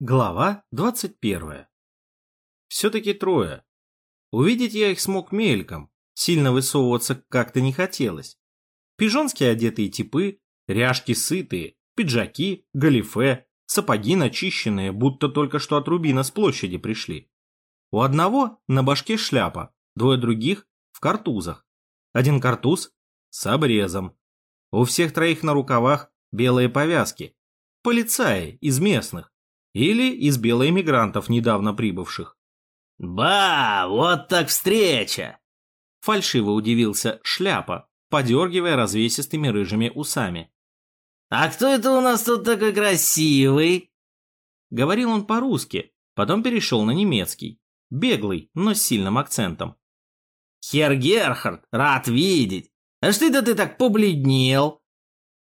Глава 21. Все-таки трое. Увидеть я их смог мельком, сильно высовываться как-то не хотелось. Пижонски одетые типы, ряжки сытые, пиджаки, галифе, сапоги начищенные, будто только что от Рубина с площади пришли. У одного на башке шляпа, двое других в картузах. Один картуз с обрезом. У всех троих на рукавах белые повязки. Полицаи из местных или из белоэмигрантов, недавно прибывших. «Ба, вот так встреча!» Фальшиво удивился Шляпа, подергивая развесистыми рыжими усами. «А кто это у нас тут такой красивый?» Говорил он по-русски, потом перешел на немецкий, беглый, но с сильным акцентом. «Хер Герхард, рад видеть! А что это ты так побледнел?»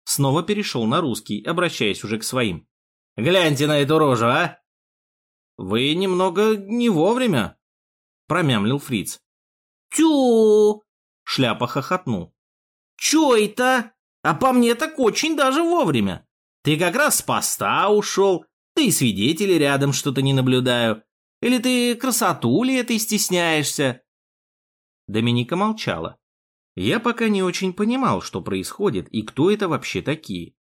Снова перешел на русский, обращаясь уже к своим. Гляньте на эту рожу, а!» «Вы немного не вовремя», — промямлил Фриц. «Тю!» — шляпа хохотнул. «Чё это? А по мне так очень даже вовремя. Ты как раз с поста ушел, ты и свидетелей рядом что-то не наблюдаю. Или ты красоту ли этой стесняешься?» Доминика молчала. Я пока не очень понимал, что происходит и кто это вообще такие.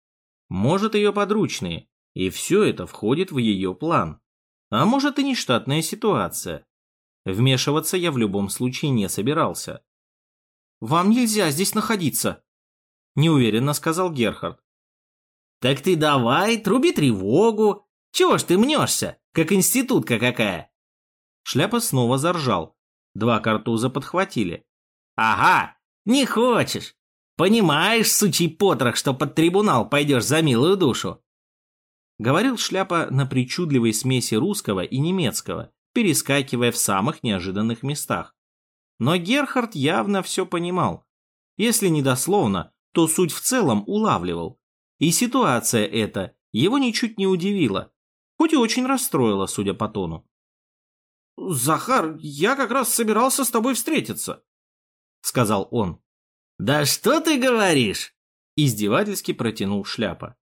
Может, ее подручные, и все это входит в ее план. А может и нештатная ситуация. Вмешиваться я в любом случае не собирался. «Вам нельзя здесь находиться», – неуверенно сказал Герхард. «Так ты давай, труби тревогу. Чего ж ты мнешься, как институтка какая?» Шляпа снова заржал. Два картуза подхватили. «Ага, не хочешь. Понимаешь, сучий потрох, что под трибунал пойдешь за милую душу. Говорил шляпа на причудливой смеси русского и немецкого, перескакивая в самых неожиданных местах. Но Герхард явно все понимал. Если не дословно, то суть в целом улавливал. И ситуация эта его ничуть не удивила, хоть и очень расстроила, судя по тону. «Захар, я как раз собирался с тобой встретиться», — сказал он. «Да что ты говоришь?» — издевательски протянул шляпа.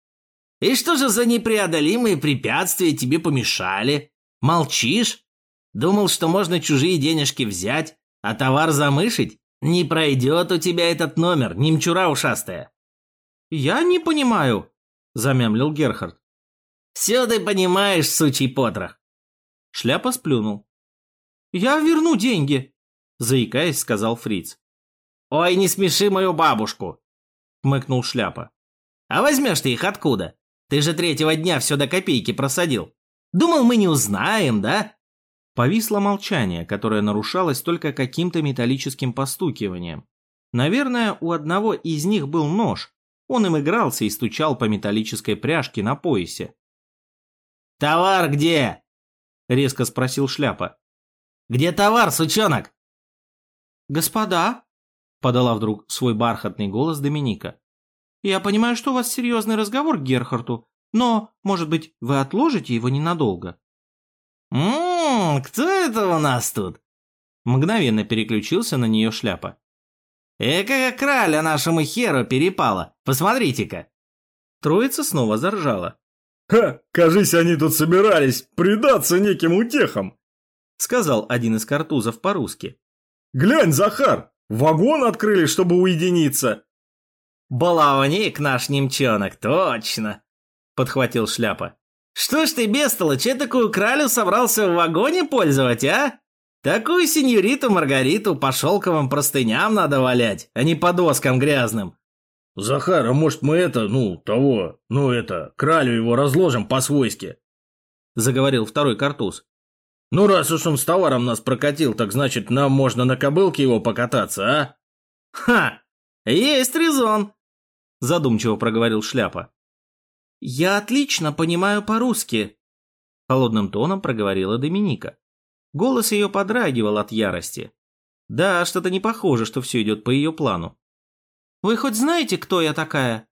И что же за непреодолимые препятствия тебе помешали? Молчишь? Думал, что можно чужие денежки взять, а товар замышить? Не пройдет у тебя этот номер, немчура ушастая. Я не понимаю, замямлил Герхард. Все ты понимаешь, сучий потрох. Шляпа сплюнул. Я верну деньги, заикаясь, сказал Фриц. Ой, не смеши мою бабушку, хмыкнул Шляпа. А возьмешь ты их откуда? Ты же третьего дня все до копейки просадил. Думал, мы не узнаем, да?» Повисло молчание, которое нарушалось только каким-то металлическим постукиванием. Наверное, у одного из них был нож. Он им игрался и стучал по металлической пряжке на поясе. «Товар где?» — резко спросил Шляпа. «Где товар, сучонок?» «Господа», — подала вдруг свой бархатный голос Доминика. Я понимаю, что у вас серьезный разговор к Герхарту, но, может быть, вы отложите его ненадолго?» «Ммм, кто это у нас тут?» Мгновенно переключился на нее шляпа. «Эка краля нашему херу перепала, посмотрите-ка!» Троица снова заржала. «Ха, кажись, они тут собирались предаться неким утехам!» Сказал один из картузов по-русски. «Глянь, Захар, вагон открыли, чтобы уединиться, «Баловник наш немчонок, точно!» — подхватил шляпа. «Что ж ты, бестолочь, такую кралю собрался в вагоне пользовать, а? Такую сеньориту Маргариту по шелковым простыням надо валять, а не по доскам грязным». «Захар, а может мы это, ну, того, ну это, кралю его разложим по-свойски?» Заговорил второй картуз. «Ну, раз уж он с товаром нас прокатил, так значит, нам можно на кобылке его покататься, а?» «Ха! Есть резон!» Задумчиво проговорил шляпа. «Я отлично понимаю по-русски», — холодным тоном проговорила Доминика. Голос ее подрагивал от ярости. Да, что-то не похоже, что все идет по ее плану. «Вы хоть знаете, кто я такая?»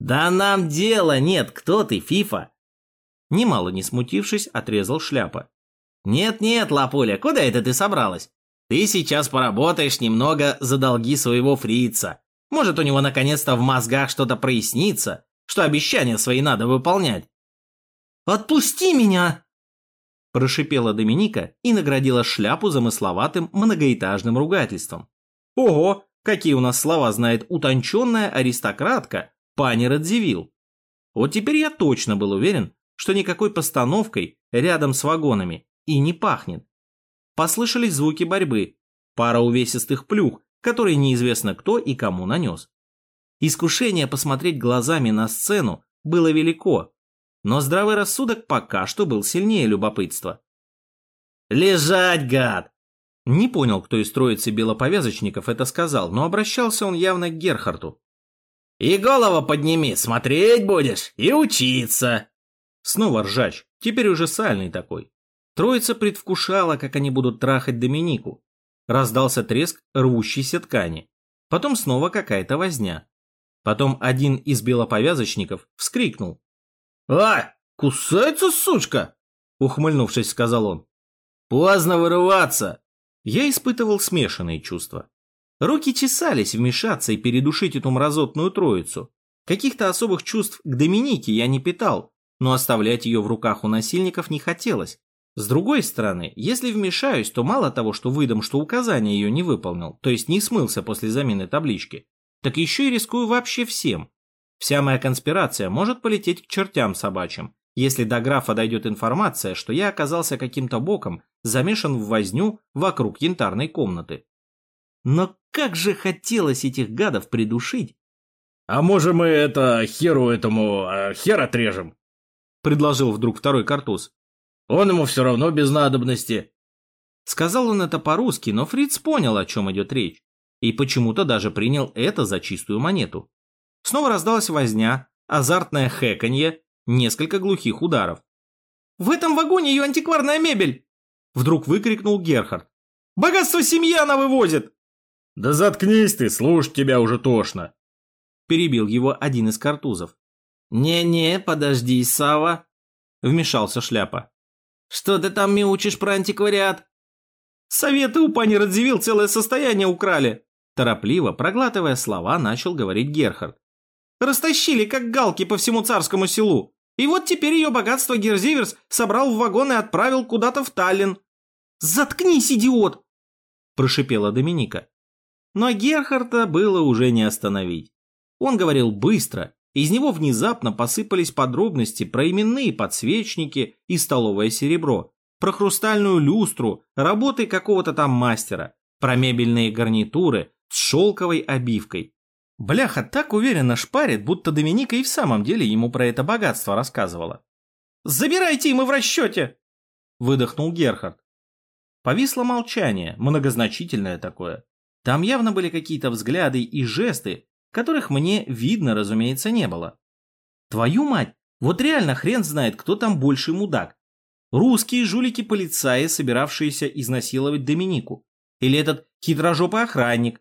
«Да нам дела нет, кто ты, Фифа!» Немало не смутившись, отрезал шляпа. «Нет-нет, Лапуля, куда это ты собралась? Ты сейчас поработаешь немного за долги своего фрица. Может, у него наконец-то в мозгах что-то прояснится, что обещания свои надо выполнять. Отпусти меня!» Прошипела Доминика и наградила шляпу замысловатым многоэтажным ругательством. «Ого, какие у нас слова знает утонченная аристократка пани Радзивилл!» Вот теперь я точно был уверен, что никакой постановкой рядом с вагонами и не пахнет. Послышались звуки борьбы, пара увесистых плюх, которые неизвестно кто и кому нанес. Искушение посмотреть глазами на сцену было велико, но здравый рассудок пока что был сильнее любопытства. «Лежать, гад!» Не понял, кто из троицы белоповязочников это сказал, но обращался он явно к Герхарту. «И голову подними, смотреть будешь и учиться!» Снова ржач, теперь уже сальный такой. Троица предвкушала, как они будут трахать Доминику. Раздался треск рвущейся ткани. Потом снова какая-то возня. Потом один из белоповязочников вскрикнул. «А, кусается сучка!» Ухмыльнувшись, сказал он. «Поздно вырываться!» Я испытывал смешанные чувства. Руки чесались вмешаться и передушить эту мразотную троицу. Каких-то особых чувств к Доминике я не питал, но оставлять ее в руках у насильников не хотелось. С другой стороны, если вмешаюсь, то мало того, что выдам, что указание ее не выполнил, то есть не смылся после замены таблички, так еще и рискую вообще всем. Вся моя конспирация может полететь к чертям собачьим, если до графа дойдет информация, что я оказался каким-то боком замешан в возню вокруг янтарной комнаты. Но как же хотелось этих гадов придушить. «А может мы это херу этому э, хер отрежем?» предложил вдруг второй картуз. «Он ему все равно без надобности». Сказал он это по-русски, но Фриц понял, о чем идет речь, и почему-то даже принял это за чистую монету. Снова раздалась возня, азартное хэканье, несколько глухих ударов. «В этом вагоне ее антикварная мебель!» Вдруг выкрикнул Герхард. «Богатство семьи она вывозит!» «Да заткнись ты, слушать тебя уже тошно!» Перебил его один из картузов. «Не-не, подожди, Сава, вмешался Шляпа. «Что ты там мяучишь про антиквариат?» «Советы у пани Радзивилл целое состояние украли!» Торопливо, проглатывая слова, начал говорить Герхард. «Растащили, как галки по всему царскому селу. И вот теперь ее богатство Герзиверс собрал в вагон и отправил куда-то в Таллин». «Заткнись, идиот!» – прошипела Доминика. Но Герхарда было уже не остановить. Он говорил быстро, из него внезапно посыпались подробности про именные подсвечники и столовое серебро, про хрустальную люстру, работы какого-то там мастера, про мебельные гарнитуры с шелковой обивкой. Бляха так уверенно шпарит, будто Доминика и в самом деле ему про это богатство рассказывала. «Забирайте, мы в расчете!» – выдохнул Герхард. Повисло молчание, многозначительное такое. Там явно были какие-то взгляды и жесты, которых мне видно, разумеется, не было. Твою мать, вот реально хрен знает, кто там больше мудак. Русские жулики-полицаи, собиравшиеся изнасиловать Доминику. Или этот хитрожопый охранник.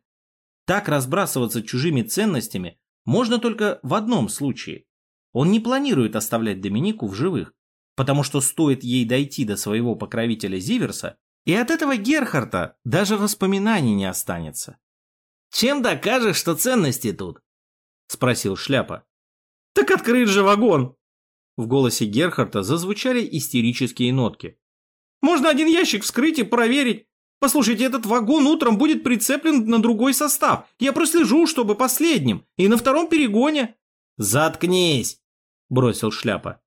Так разбрасываться чужими ценностями можно только в одном случае. Он не планирует оставлять Доминику в живых, потому что стоит ей дойти до своего покровителя Зиверса, и от этого Герхарта даже воспоминаний не останется. «Чем докажешь, что ценности тут?» – спросил Шляпа. «Так открыть же вагон!» В голосе Герхарта зазвучали истерические нотки. «Можно один ящик вскрыть и проверить. Послушайте, этот вагон утром будет прицеплен на другой состав. Я прослежу, чтобы последним, и на втором перегоне». «Заткнись!» – бросил Шляпа.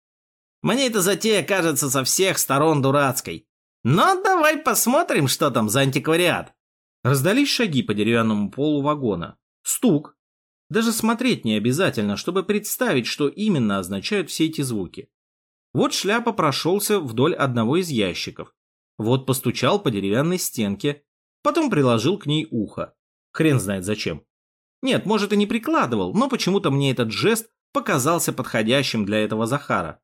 «Мне эта затея кажется со всех сторон дурацкой. Но давай посмотрим, что там за антиквариат. Раздались шаги по деревянному полу вагона. Стук. Даже смотреть не обязательно, чтобы представить, что именно означают все эти звуки. Вот шляпа прошелся вдоль одного из ящиков. Вот постучал по деревянной стенке. Потом приложил к ней ухо. Хрен знает зачем. Нет, может и не прикладывал, но почему-то мне этот жест показался подходящим для этого Захара.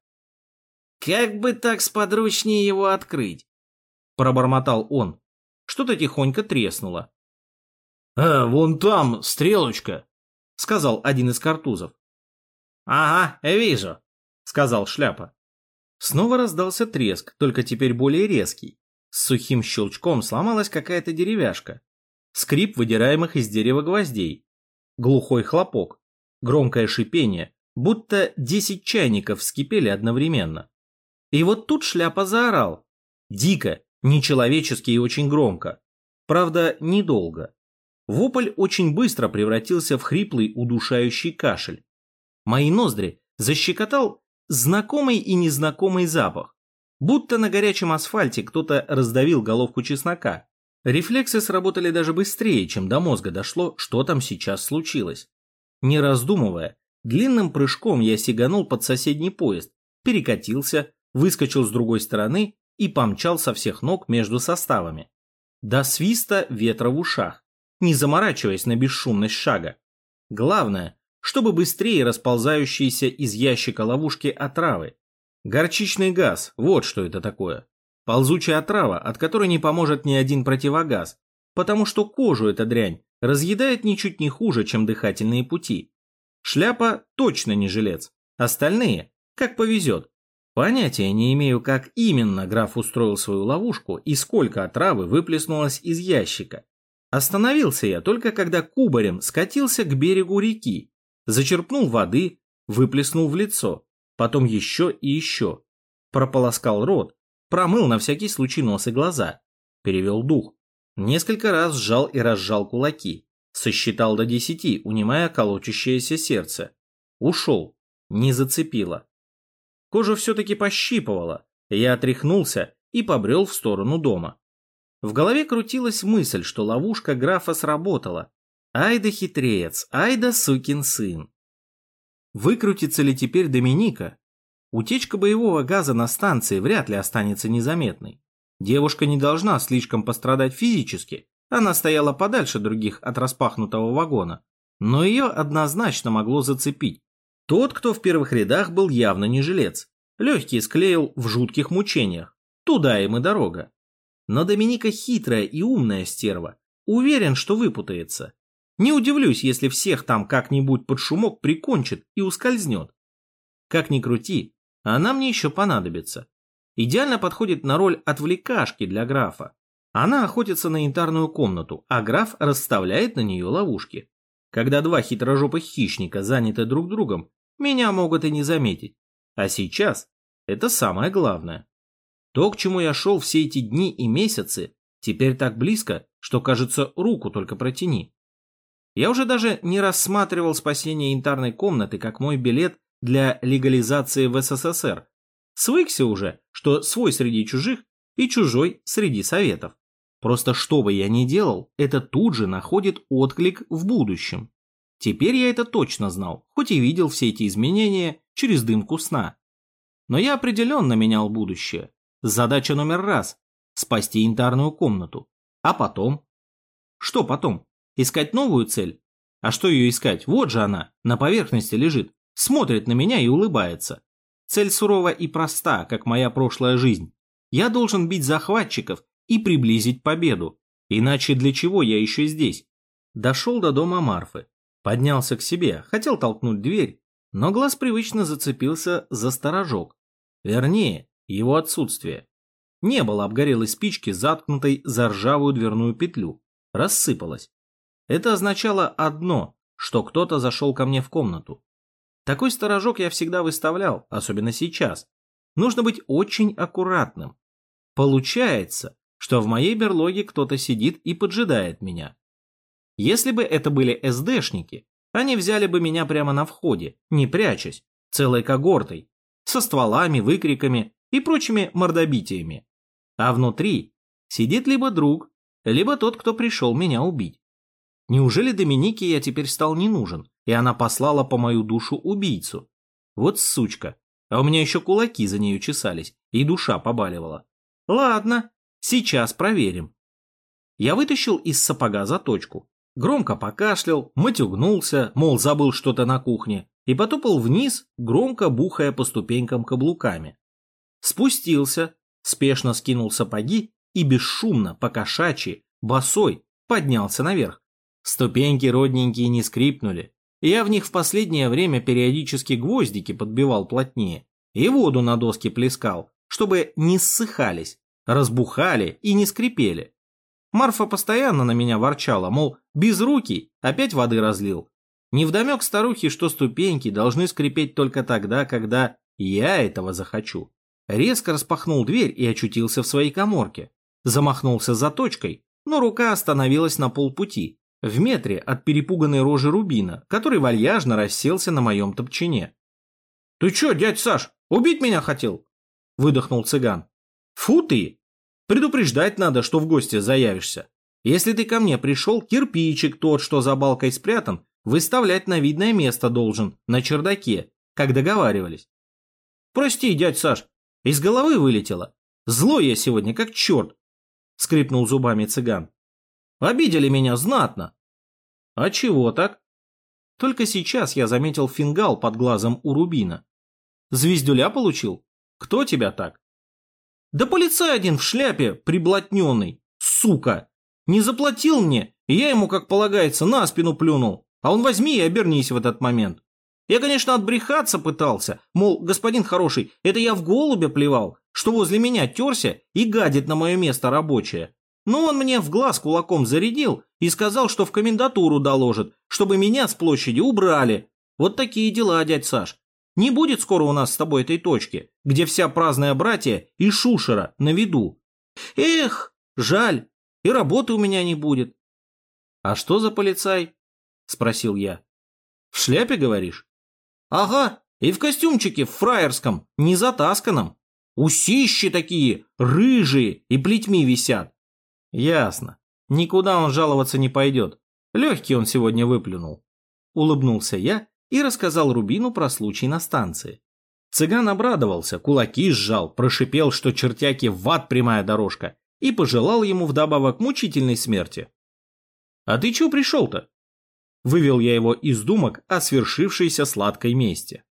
«Как бы так сподручнее его открыть?» пробормотал он. Что-то тихонько треснуло. «А, вон там, стрелочка», — сказал один из картузов. «Ага, вижу», — сказал шляпа. Снова раздался треск, только теперь более резкий. С сухим щелчком сломалась какая-то деревяшка. Скрип выдираемых из дерева гвоздей. Глухой хлопок. Громкое шипение, будто десять чайников вскипели одновременно. И вот тут шляпа заорал. Дико, нечеловечески и очень громко. Правда, недолго. Вопль очень быстро превратился в хриплый удушающий кашель. Мои ноздри защекотал знакомый и незнакомый запах. Будто на горячем асфальте кто-то раздавил головку чеснока. Рефлексы сработали даже быстрее, чем до мозга дошло, что там сейчас случилось. Не раздумывая, длинным прыжком я сиганул под соседний поезд, перекатился, выскочил с другой стороны и помчал со всех ног между составами. До свиста ветра в ушах, не заморачиваясь на бесшумность шага. Главное, чтобы быстрее расползающиеся из ящика ловушки отравы. Горчичный газ, вот что это такое. Ползучая отрава, от которой не поможет ни один противогаз, потому что кожу эта дрянь разъедает ничуть не хуже, чем дыхательные пути. Шляпа точно не жилец, остальные, как повезет. Понятия не имею, как именно граф устроил свою ловушку и сколько отравы выплеснулось из ящика. Остановился я только когда кубарем скатился к берегу реки, зачерпнул воды, выплеснул в лицо, потом еще и еще. Прополоскал рот, промыл на всякий случай нос и глаза, перевел дух. Несколько раз сжал и разжал кулаки, сосчитал до десяти, унимая колотящееся сердце. Ушел, не зацепило. Кожу все-таки пощипывало, я отряхнулся и побрел в сторону дома. В голове крутилась мысль, что ловушка графа сработала. Ай да хитреец, ай да сукин сын. Выкрутится ли теперь Доминика? Утечка боевого газа на станции вряд ли останется незаметной. Девушка не должна слишком пострадать физически, она стояла подальше других от распахнутого вагона, но ее однозначно могло зацепить. Тот, кто в первых рядах, был явно не жилец. Легкий склеил в жутких мучениях. Туда им и дорога. Но Доминика хитрая и умная стерва. Уверен, что выпутается. Не удивлюсь, если всех там как-нибудь под шумок прикончит и ускользнет. Как ни крути, она мне еще понадобится. Идеально подходит на роль отвлекашки для графа. Она охотится на янтарную комнату, а граф расставляет на нее ловушки. Когда два хитрожопых хищника заняты друг другом, меня могут и не заметить. А сейчас это самое главное. То, к чему я шел все эти дни и месяцы, теперь так близко, что, кажется, руку только протяни. Я уже даже не рассматривал спасение янтарной комнаты как мой билет для легализации в СССР. Свыкся уже, что свой среди чужих и чужой среди советов. Просто что бы я ни делал, это тут же находит отклик в будущем. Теперь я это точно знал, хоть и видел все эти изменения через дымку сна. Но я определенно менял будущее. Задача номер раз – спасти янтарную комнату. А потом? Что потом? Искать новую цель? А что ее искать? Вот же она, на поверхности лежит, смотрит на меня и улыбается. Цель сурова и проста, как моя прошлая жизнь. Я должен бить захватчиков и приблизить победу. Иначе для чего я еще здесь? Дошел до дома Марфы. Поднялся к себе, хотел толкнуть дверь, но глаз привычно зацепился за сторожок. Вернее, его отсутствие. Не было обгорелой спички, заткнутой за ржавую дверную петлю. Рассыпалась. Это означало одно, что кто-то зашел ко мне в комнату. Такой сторожок я всегда выставлял, особенно сейчас. Нужно быть очень аккуратным. Получается, что в моей берлоге кто-то сидит и поджидает меня. Если бы это были СДшники, они взяли бы меня прямо на входе, не прячась, целой когортой, со стволами, выкриками и прочими мордобитиями. А внутри сидит либо друг, либо тот, кто пришел меня убить. Неужели Доминике я теперь стал не нужен, и она послала по мою душу убийцу? Вот сучка. А у меня еще кулаки за нею чесались, и душа побаливала. Ладно, сейчас проверим. Я вытащил из сапога заточку, громко покашлял, матюгнулся, мол, забыл что-то на кухне, и потопал вниз, громко бухая по ступенькам каблуками. Спустился, спешно скинул сапоги и бесшумно, покошачьи, босой, поднялся наверх. Ступеньки родненькие не скрипнули. Я в них в последнее время периодически гвоздики подбивал плотнее и воду на доске плескал, чтобы не ссыхались, разбухали и не скрипели. Марфа постоянно на меня ворчала, мол, без руки опять воды разлил. Невдомек старухи, что ступеньки должны скрипеть только тогда, когда я этого захочу. резко распахнул дверь и очутился в своей коморке. Замахнулся заточкой, но рука остановилась на полпути, в метре от перепуганной рожи Рубина, который вальяжно расселся на моем топчине. «Ты чё, дядь Саш, убить меня хотел?» – выдохнул цыган. «Фу ты! Предупреждать надо, что в гости заявишься. Если ты ко мне пришел, кирпичик тот, что за балкой спрятан, выставлять на видное место должен, на чердаке, как договаривались. Прости, дядь Саш, из головы вылетело. Злой я сегодня, как черт, скрипнул зубами цыган. Обидели меня знатно. А чего так? Только сейчас я заметил фингал под глазом у Рубина. Звездюля получил? Кто тебя так? Да полицай один в шляпе, приблотненный, сука. Не заплатил мне, и я ему, как полагается, на спину плюнул. А он возьми и обернись в этот момент. Я, конечно, отбрехаться пытался, мол, господин хороший, это я в голубя плевал, что возле меня терся и гадит на мое место рабочее. Но он мне в глаз кулаком зарядил и сказал, что в комендатуру доложит, чтобы меня с площади убрали. Вот такие дела, дядь Саш. Не будет скоро у нас с тобой этой точки, где вся праздная братья и шушера на виду. Эх, жаль, и работы у меня не будет. А что за полицай? Спросил я. В шляпе, говоришь? Ага, и в костюмчике в фраерском, не затасканном. Усищи такие, рыжие и плетьми висят. Ясно. Никуда он жаловаться не пойдет. Легкий он сегодня выплюнул. Улыбнулся я и рассказал Рубину про случай на станции. Цыган обрадовался, кулаки сжал, прошипел, что чертяки в ад прямая дорожка, и пожелал ему вдобавок мучительной смерти. «А ты чё пришел-то?» Вывел я его из думок о свершившейся сладкой мести.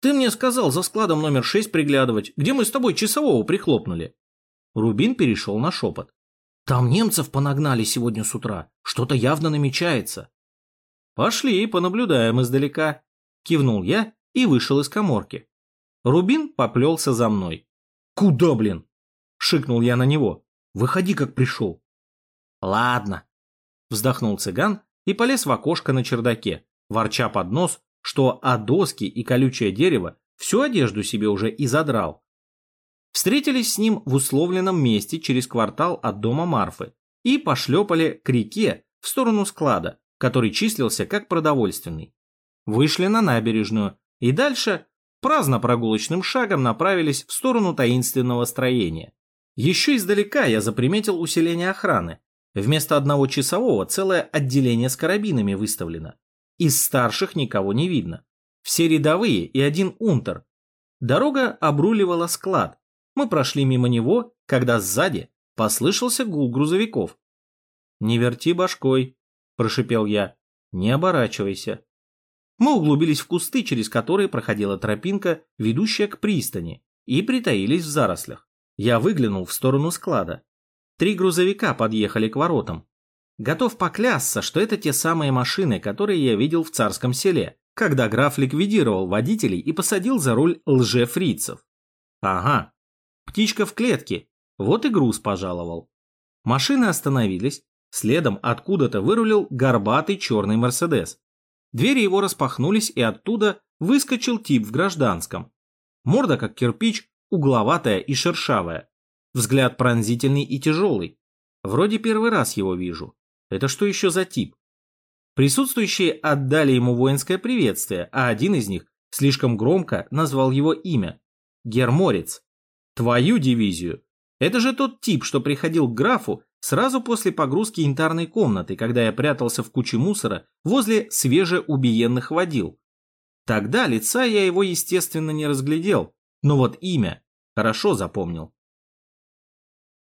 «Ты мне сказал за складом номер шесть приглядывать, где мы с тобой часового прихлопнули». Рубин перешел на шепот. «Там немцев понагнали сегодня с утра. Что-то явно намечается». «Пошли, понаблюдаем издалека», — кивнул я и вышел из коморки. Рубин поплелся за мной. «Куда, блин?» — шикнул я на него. «Выходи, как пришел». «Ладно», — вздохнул цыган и полез в окошко на чердаке, ворча под нос, что о доски и колючее дерево всю одежду себе уже и задрал. Встретились с ним в условленном месте через квартал от дома Марфы и пошлепали к реке в сторону склада, который числился как продовольственный. Вышли на набережную и дальше праздно прогулочным шагом направились в сторону таинственного строения. Еще издалека я заприметил усиление охраны, Вместо одного часового целое отделение с карабинами выставлено. Из старших никого не видно. Все рядовые и один унтер. Дорога обруливала склад. Мы прошли мимо него, когда сзади послышался гул грузовиков. «Не верти башкой», – прошипел я. «Не оборачивайся». Мы углубились в кусты, через которые проходила тропинка, ведущая к пристани, и притаились в зарослях. Я выглянул в сторону склада. Три грузовика подъехали к воротам. Готов поклясться, что это те самые машины, которые я видел в царском селе, когда граф ликвидировал водителей и посадил за руль лже-фрицев. Ага, птичка в клетке, вот и груз пожаловал. Машины остановились, следом откуда-то вырулил горбатый черный Мерседес. Двери его распахнулись, и оттуда выскочил тип в гражданском. Морда как кирпич, угловатая и шершавая. Взгляд пронзительный и тяжелый. Вроде первый раз его вижу. Это что еще за тип? Присутствующие отдали ему воинское приветствие, а один из них слишком громко назвал его имя. Герморец. Твою дивизию. Это же тот тип, что приходил к графу сразу после погрузки янтарной комнаты, когда я прятался в куче мусора возле свежеубиенных водил. Тогда лица я его, естественно, не разглядел, но вот имя хорошо запомнил.